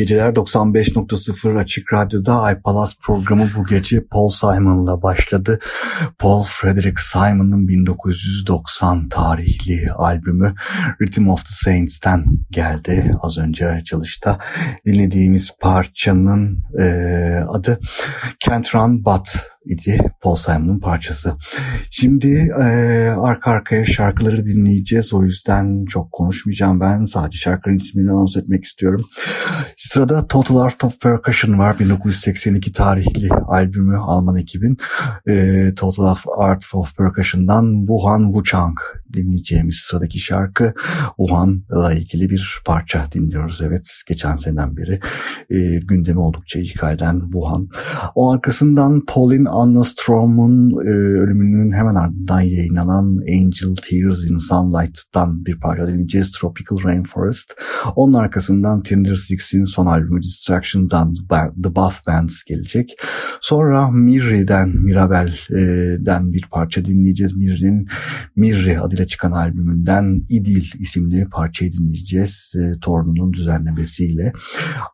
Geceler 95.0 Açık Radyo'da iPalas programı bu gece Paul Simon'la başladı. Paul Frederick Simon'ın 1990 tarihli albümü Rhythm of the Saints'ten geldi. Az önce açılışta dinlediğimiz parçanın e, adı Can't Run But idi Paul Simon'un parçası. Şimdi e, arka arkaya şarkıları dinleyeceğiz. O yüzden çok konuşmayacağım ben. Sadece şarkının ismini anons etmek istiyorum. Sırada Total Art of Percussion var. 1982 tarihli albümü Alman ekibin. E, Total Art of Percussion'dan Wuhan Wuchang dinleyeceğimiz sıradaki şarkı Wuhan'la ilgili bir parça dinliyoruz. Evet geçen seneden beri e, gündemi oldukça işgal eden Wuhan. O arkasından Pauline Anna Strom'un e, ölümünün hemen ardından yayınlanan Angel Tears in Sunlight'tan bir parça dinleyeceğiz. Tropical Rainforest. Onun arkasından Tinder Six'in son albümü Distraction'dan The Buff Bands gelecek. Sonra Mirri'den, Mirabel'den bir parça dinleyeceğiz. Mirri'nin Mirri adıyla çıkan albümünden İdil isimli parçayı dinleyeceğiz. E, Torun'un düzenlemesiyle.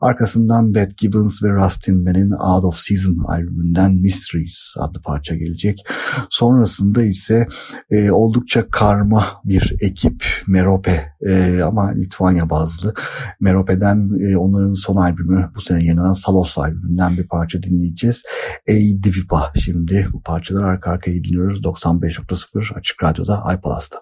Arkasından Beth Gibbons ve Rustin Man'in Out of Season albümünden Mysteries adlı parça gelecek. Sonrasında ise e, oldukça karma bir ekip Merope e, ama Litvanya bazlı. Merope'den e, onların son albümü bu sene yayınlanan Salos albümünden bir parça dinleyeceğiz. Ey Divipa şimdi bu parçaları arka arkaya dinliyoruz. 95.0 Açık Radyo'da iPalas'ta.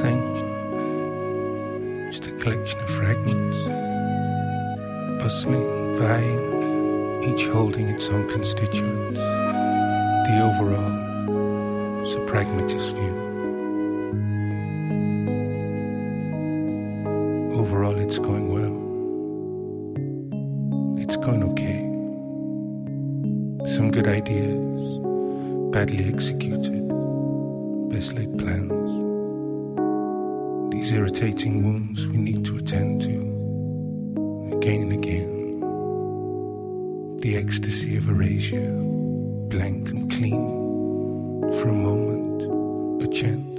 Thing, just a collection of fragments, bustling, vying, each holding its own constituents. The overall is a pragmatist view. Overall, it's going well. It's going okay. Some good ideas, badly executed, best laid plans. These irritating wounds we need to attend to again and again. The ecstasy of erasure, blank and clean, for a moment, a chance.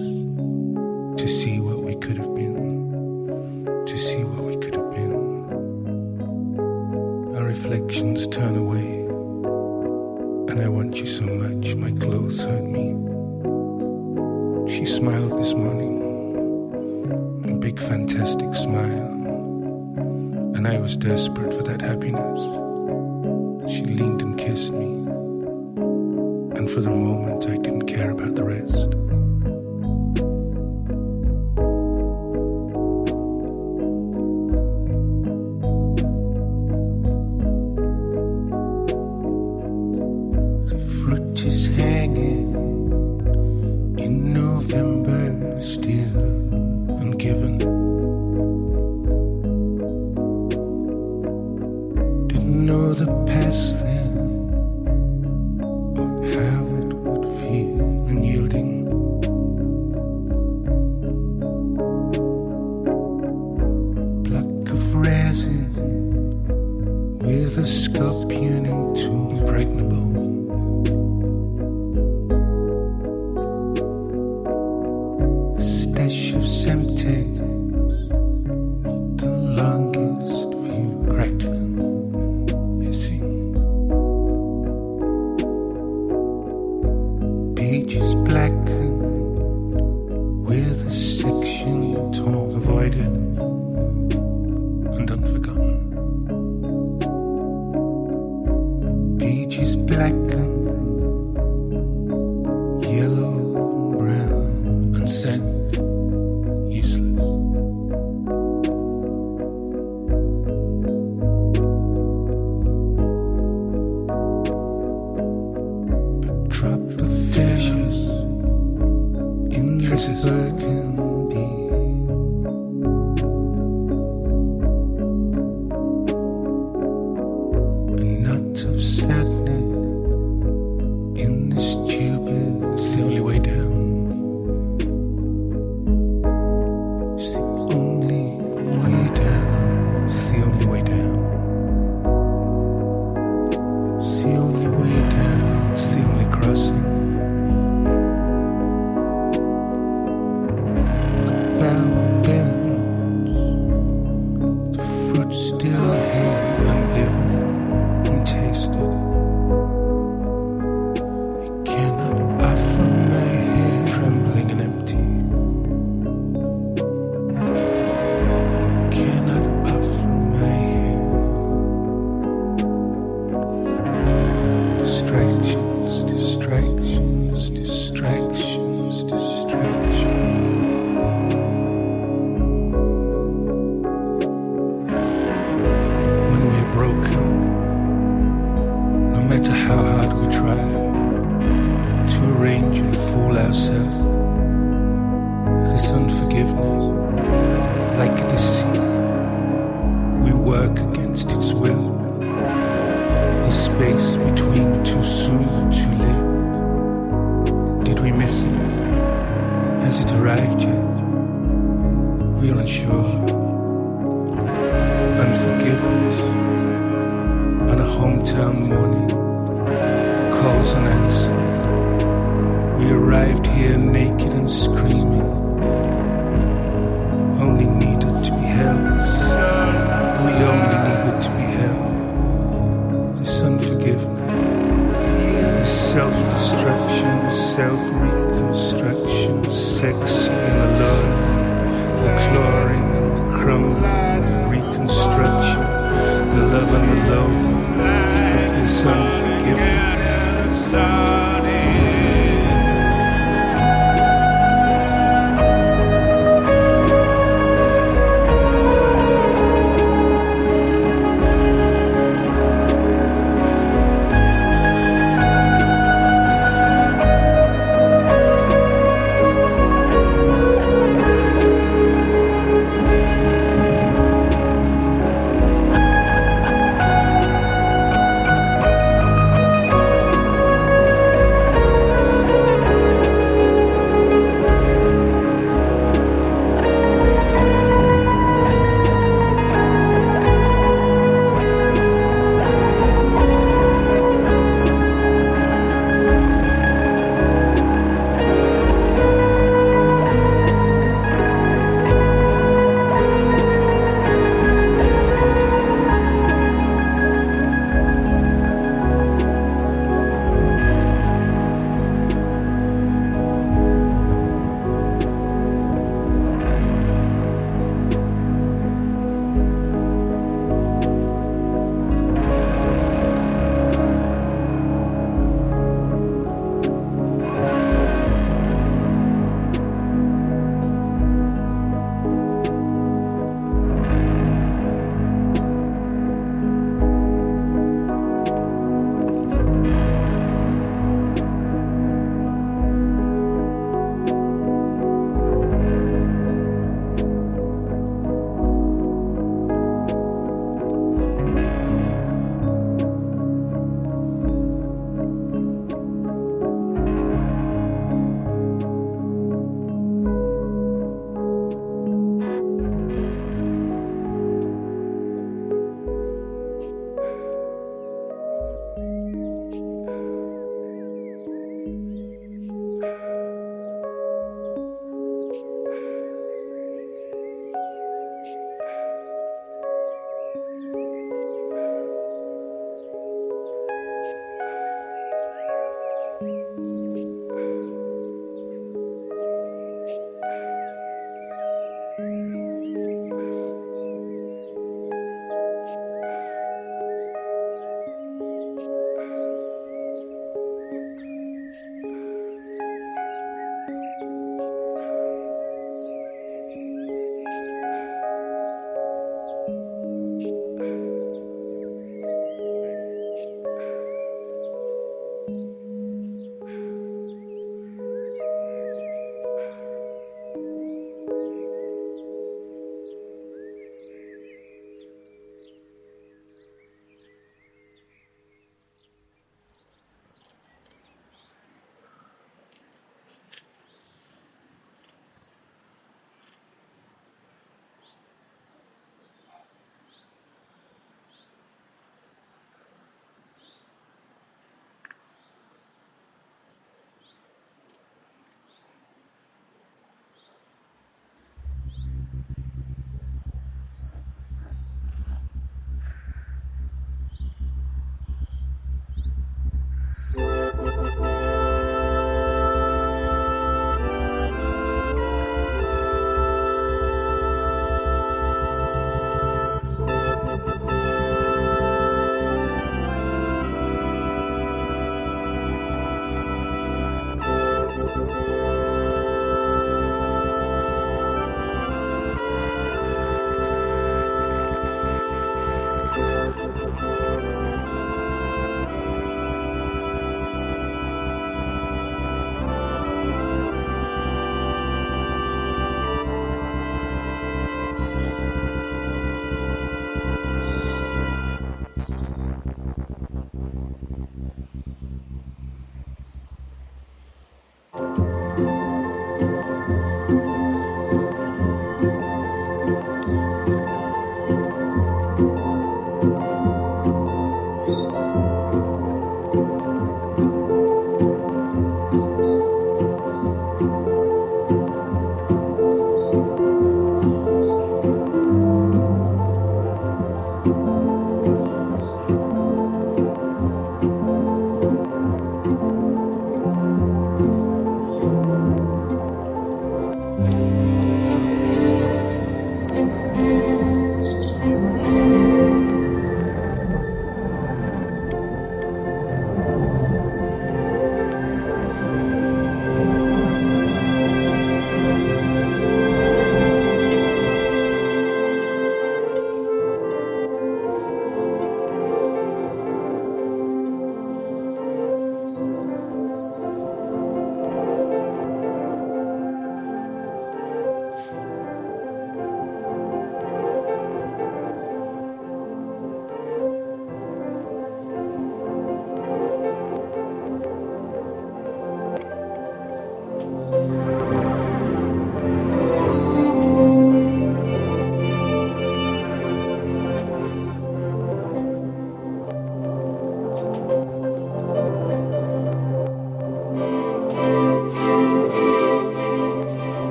the scorpion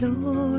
手。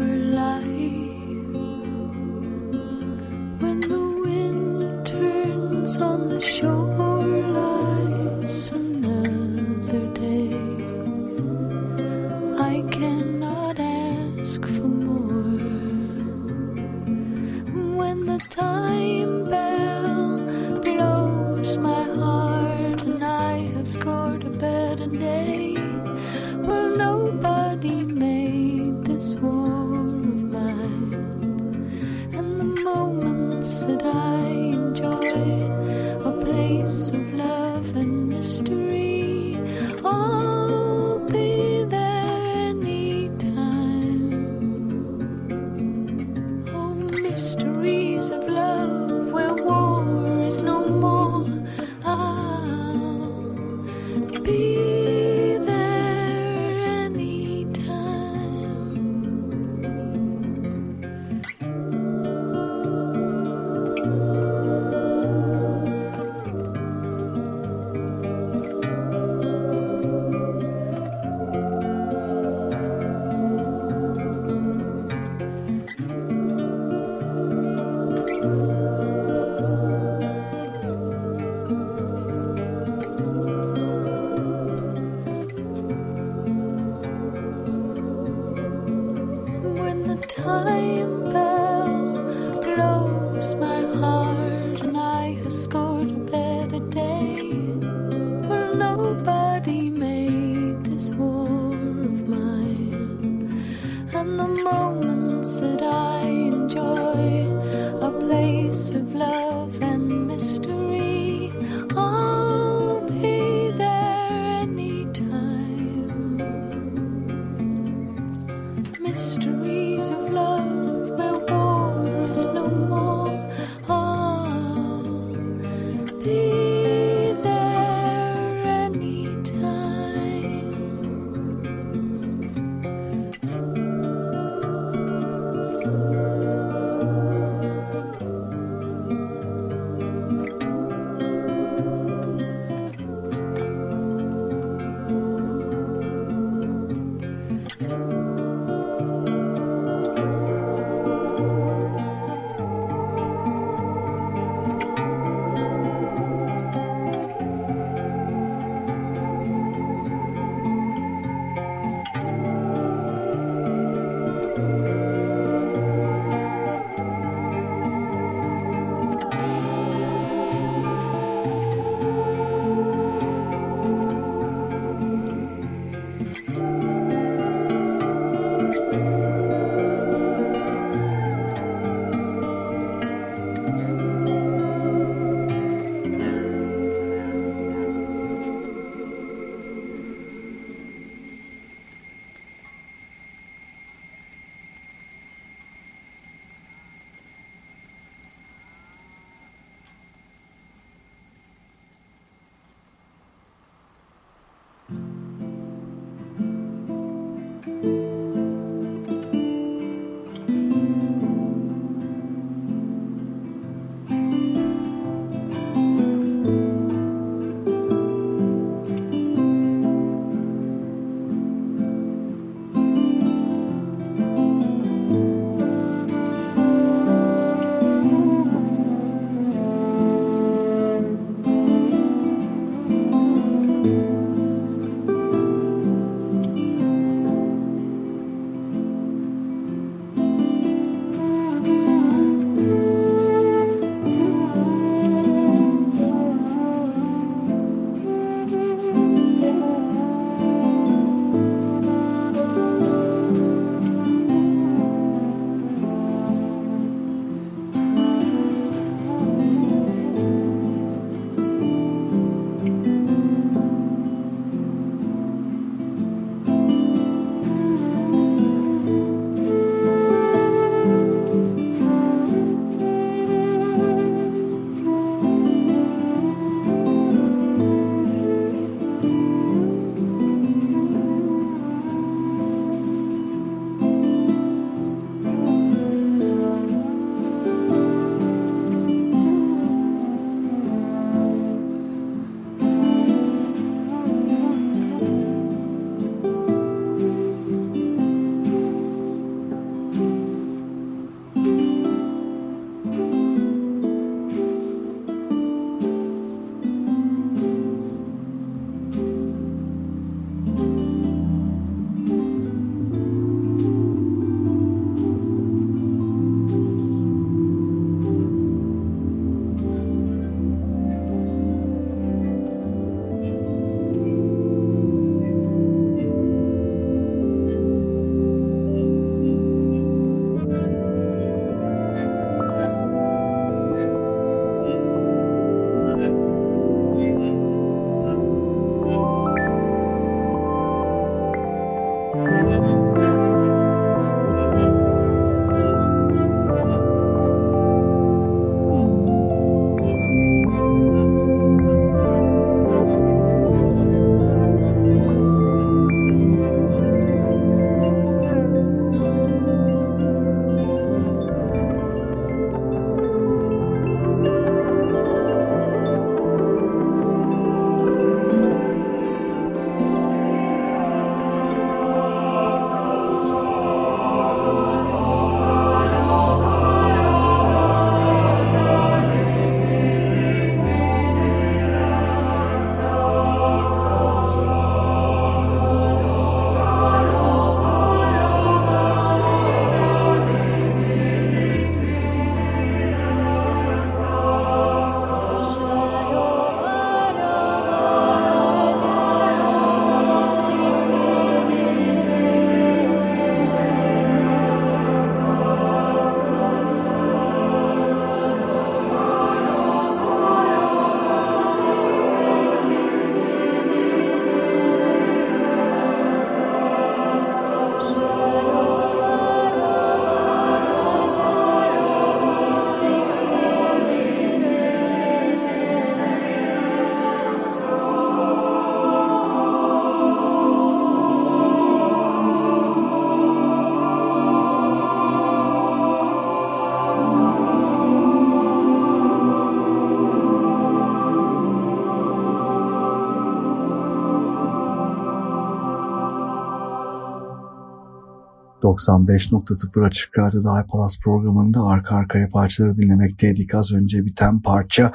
95.0 Açık Radyo'da iPalas programında arka arkaya parçaları dinlemekteydik. Az önce biten parça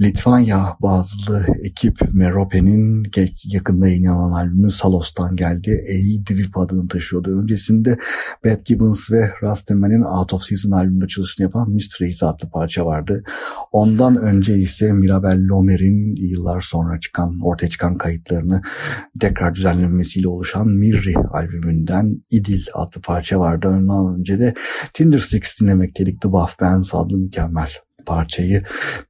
Litvanya bazlı ekip Merope'nin yakında yayınlanan albümü Salos'tan geldi. A. Divip adını taşıyordu. Öncesinde Bad Gibbons ve Rastaman'in Out of Season albümünde çalışını yapan Mysteries adlı parça vardı. Ondan önce ise Mirabel Lomer'in yıllar sonra çıkan ortaya çıkan kayıtlarını tekrar düzenlenmesiyle oluşan Mirri albümünden İdil adlı parça vardı. Ondan önce de Tinder Six dinlemekteydik. The Buff Bands adlı mükemmel parçayı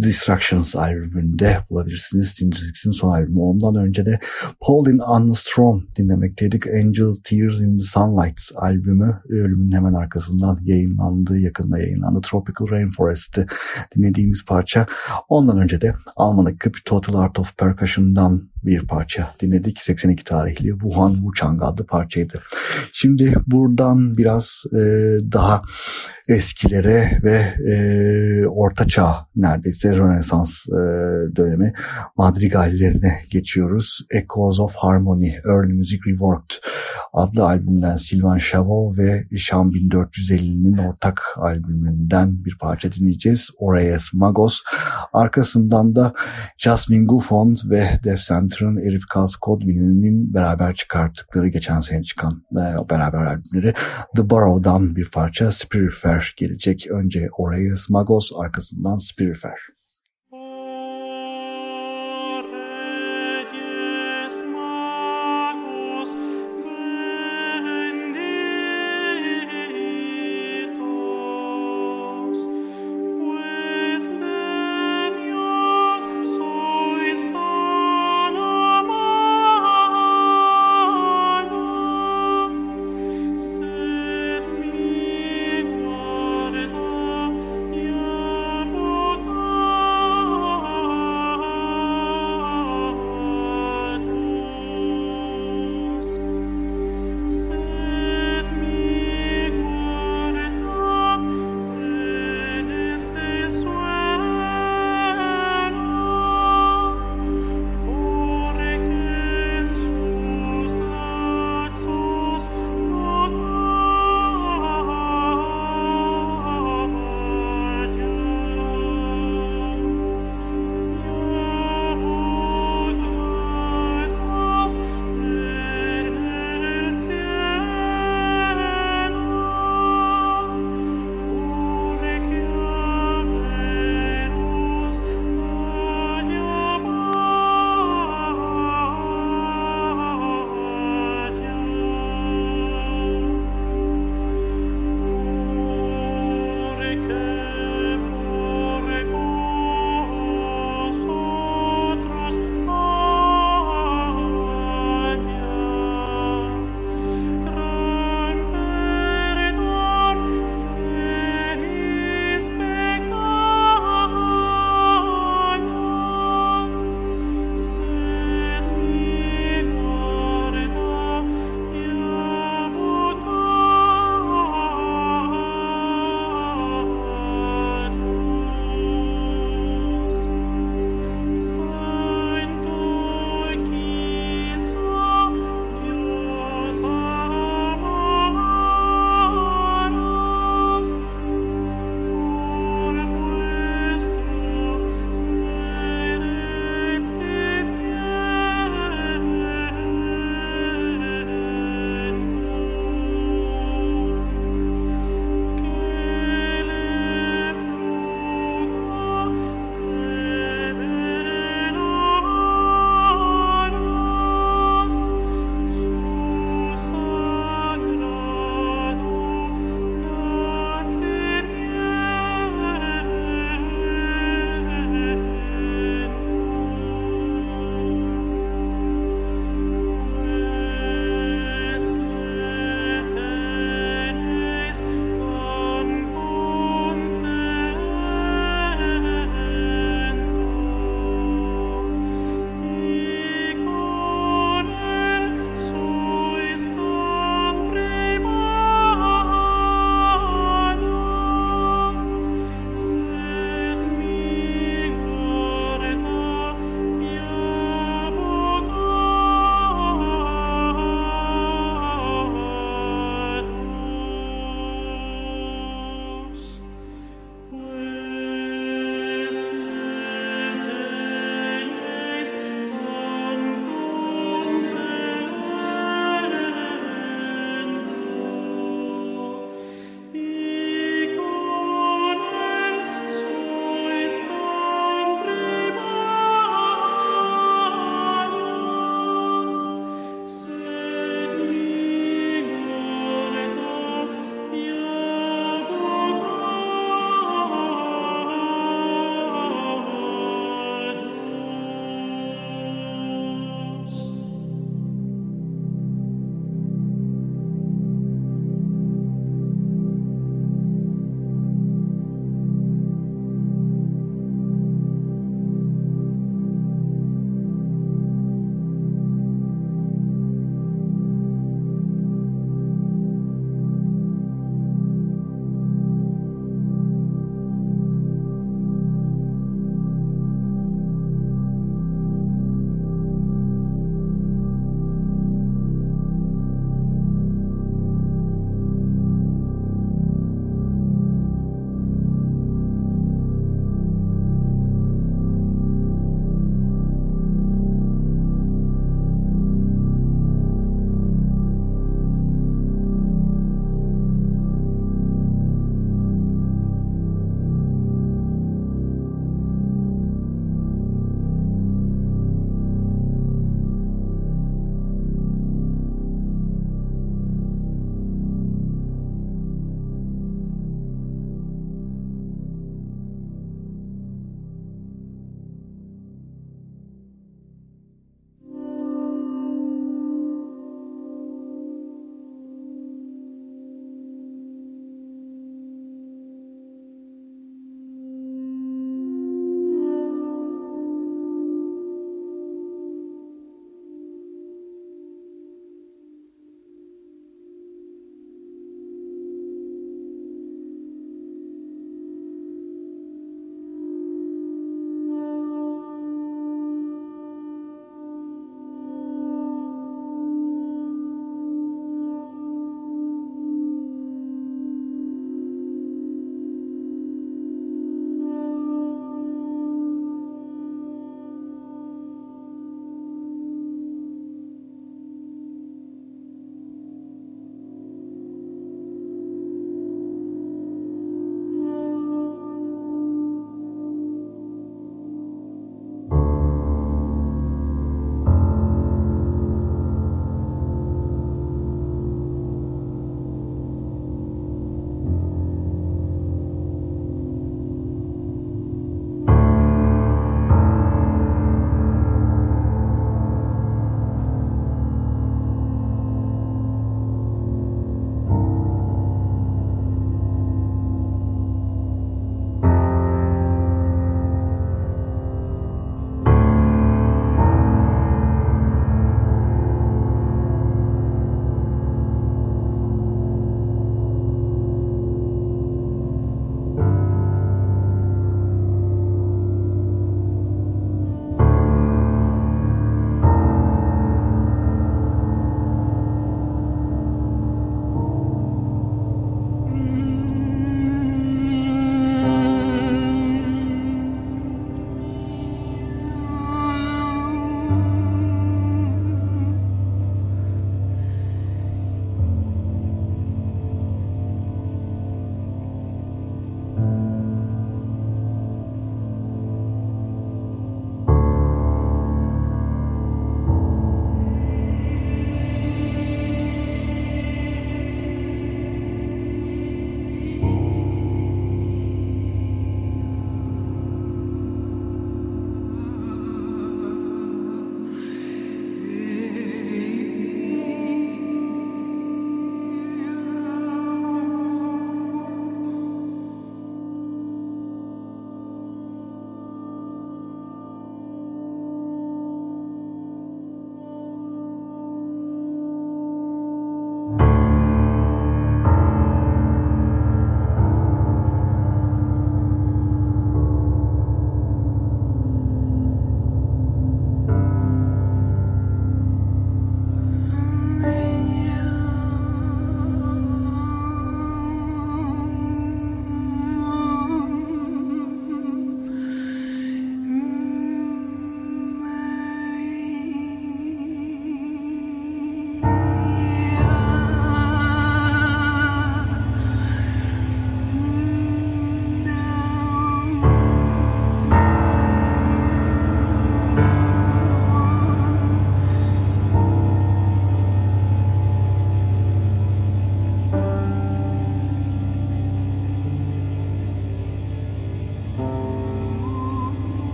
Distractions albümünde bulabilirsiniz. Tinder Six'in son albümü. Ondan önce de Pauline Strom dinlemekteydik. Angels Tears in the Sunlight albümü ölümün hemen arkasından yayınlandı. Yakında yayınlandı. Tropical Rainforest'ı dinlediğimiz parça. Ondan önce de Alman ekip Total Art of Percussion'dan bir parça dinledik. 82 tarihli Wuhan Wuchang adlı parçaydı. Şimdi buradan biraz e, daha eskilere ve e, Orta Çağ neredeyse Rönesans e, dönemi madrigallerine geçiyoruz. Echoes of Harmony, Early Music Reworked adlı albümden Silvan Chavot ve Şam 1450'nin ortak albümünden bir parça dinleyeceğiz. Orayes Magos. Arkasından da Jasmine Gufond ve Def Center'ın Erif Kaz Kodwin'in beraber çıkarttıkları geçen sene çıkan e, beraber albümleri The Borrow'dan bir parça Spirifer gelecek. Önce Orayes Magos arkasından Spirifer.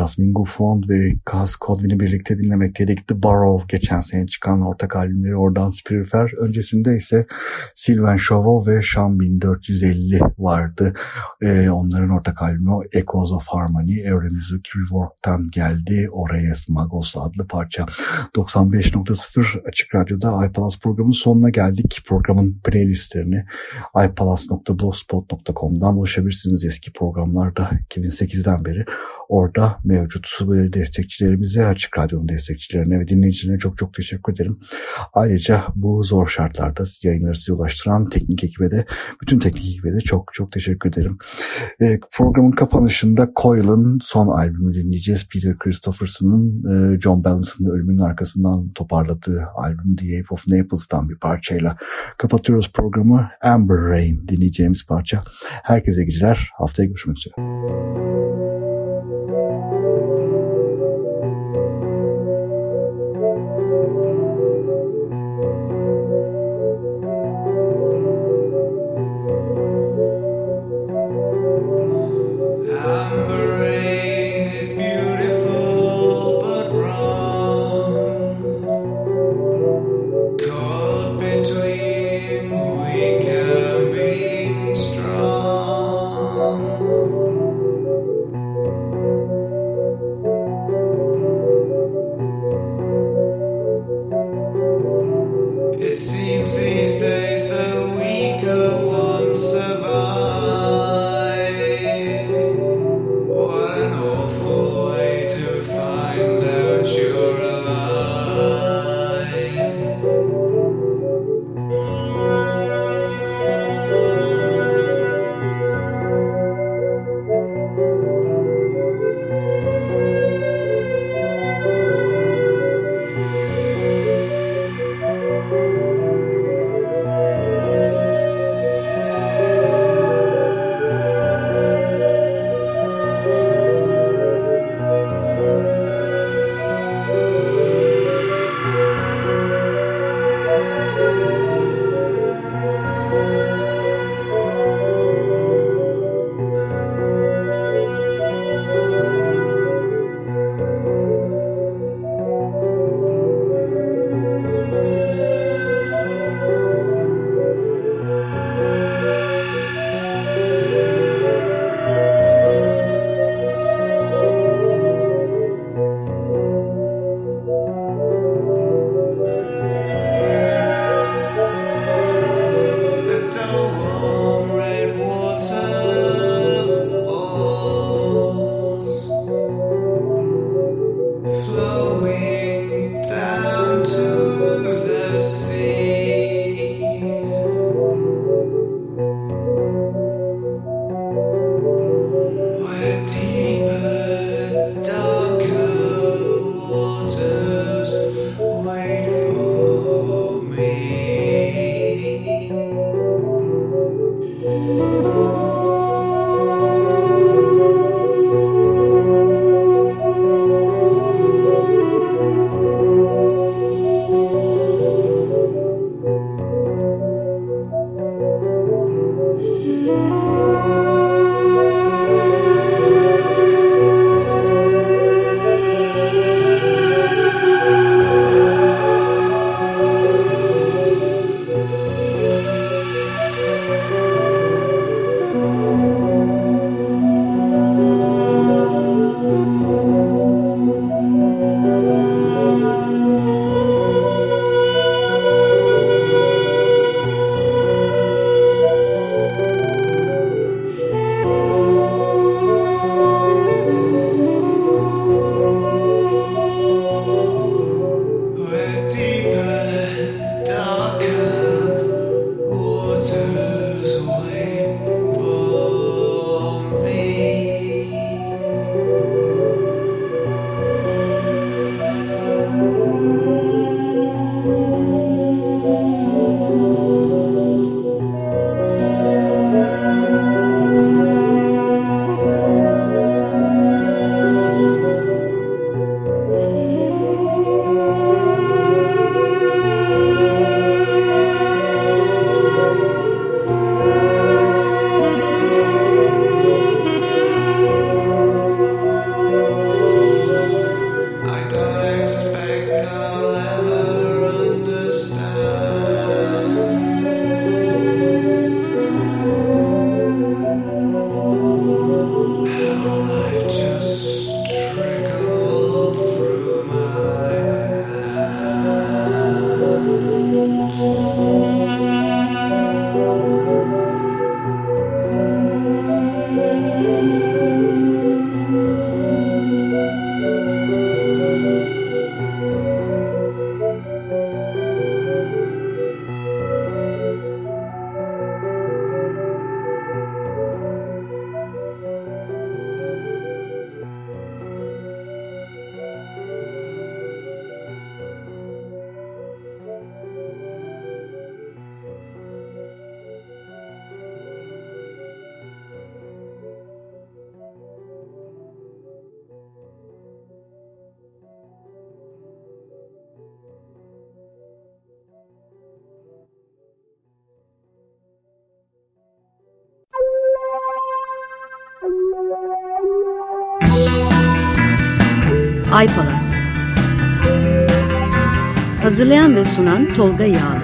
Jasmine Gufond ve Rick Godwin'i birlikte dinlemekteydik. The Borrow geçen sene çıkan ortak albümleri oradan Spirifer. Öncesinde ise Sylvain Chauveau ve Sean 1450 vardı. Ee, onların ortak albümü Echoes of Harmony, Euromusic Rework'tan geldi. Orayes Magos adlı parça. 95.0 Açık Radyo'da iPalas programının sonuna geldik. Programın playlistlerini ipalas.blogspot.com'dan ulaşabilirsiniz. Eski programlarda 2008'den beri orada mevcut destekçilerimize, Açık Radyo'nun destekçilerine ve dinleyicilerine çok çok teşekkür ederim. Ayrıca bu zor şartlarda yayınları size ulaştıran teknik ekibe de, bütün teknik ekibe de çok çok teşekkür ederim. E, programın kapanışında Coil'ın son albümünü dinleyeceğiz. Peter Christopherson'ın e, John Balance'ın ölümünün arkasından toparladığı albüm The Ape of Naples'tan bir parçayla kapatıyoruz programı. Amber Rain dinleyeceğimiz parça. Herkese geceler. Haftaya görüşmek üzere. iPalas Hazırlayan ve sunan Tolga Yağlı